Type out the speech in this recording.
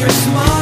You're smart.